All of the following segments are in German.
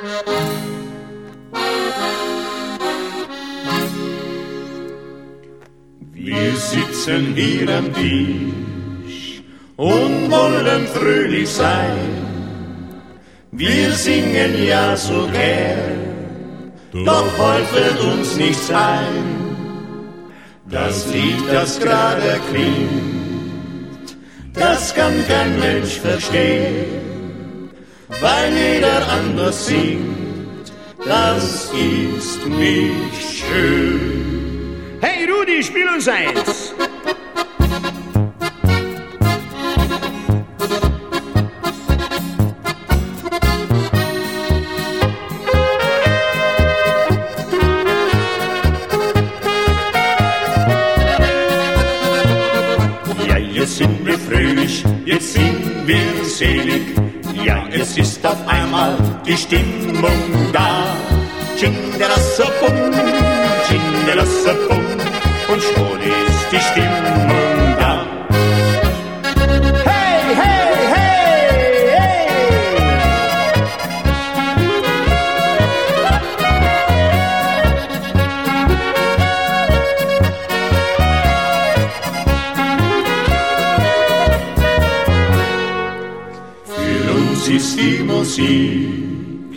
Wir sitzen hier am Tisch und wollen fröhlich sein. Wir singen ja so gern, doch heute uns nichts ein. Das Lied, das gerade klingt, das kann kein Mensch verstehen, weil jeder anders singt. Das ist nicht schön. Hey Rudi, spiel uns eins! Ja, jetzt sind wir fröhlich, jetzt sind wir selig. Ja, es ist auf einmal die Stimmung da. Chinderasabum, Chinderasabum. Und schon ist die Stimmung ist die Musik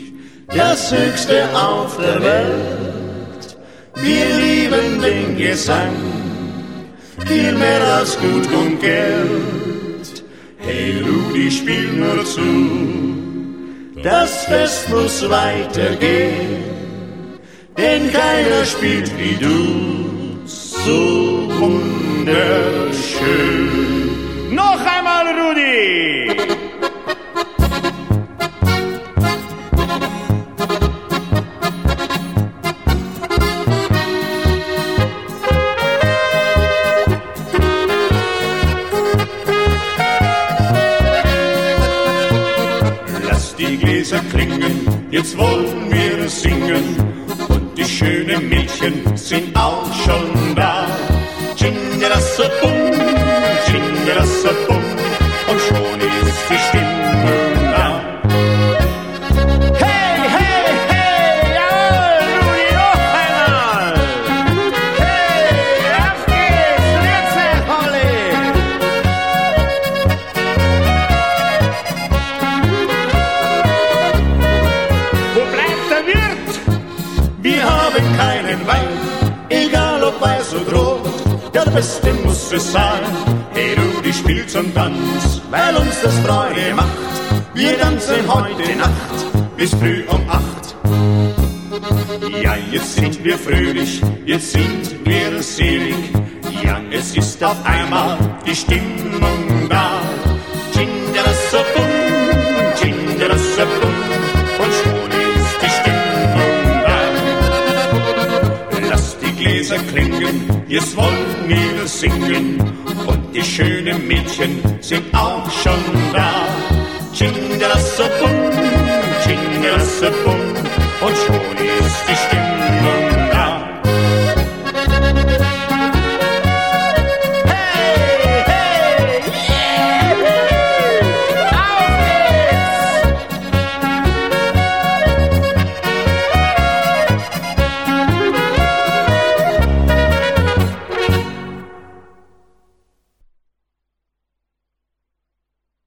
das Höchste auf der Welt. Wir lieben den Gesang. Viel mehr als Gut und Geld. Hey Rudi, spiel nur zu, das Fest muss weitergehen, denn keiner spielt wie du die Gläser klingen, jetzt wollen wir singen. Und die schönen Mädchen sind auch schon da. Chinderasabum, Chinderasabum. Und schon der Beste muss es sein. Hey, Rudi spielt zum Tanz, weil uns das Freude macht. Wir tanzen heute Nacht bis früh um acht. Ja, jetzt sind wir fröhlich, jetzt sind wir selig. Ja, es ist auf einmal die Stimmung da. Gläser klingen, jetzt wollen wir singen. Und die schönen Mädchen sind auch schon da. Chinderasabum, Chinderasabum. Und schon ist die Stimmung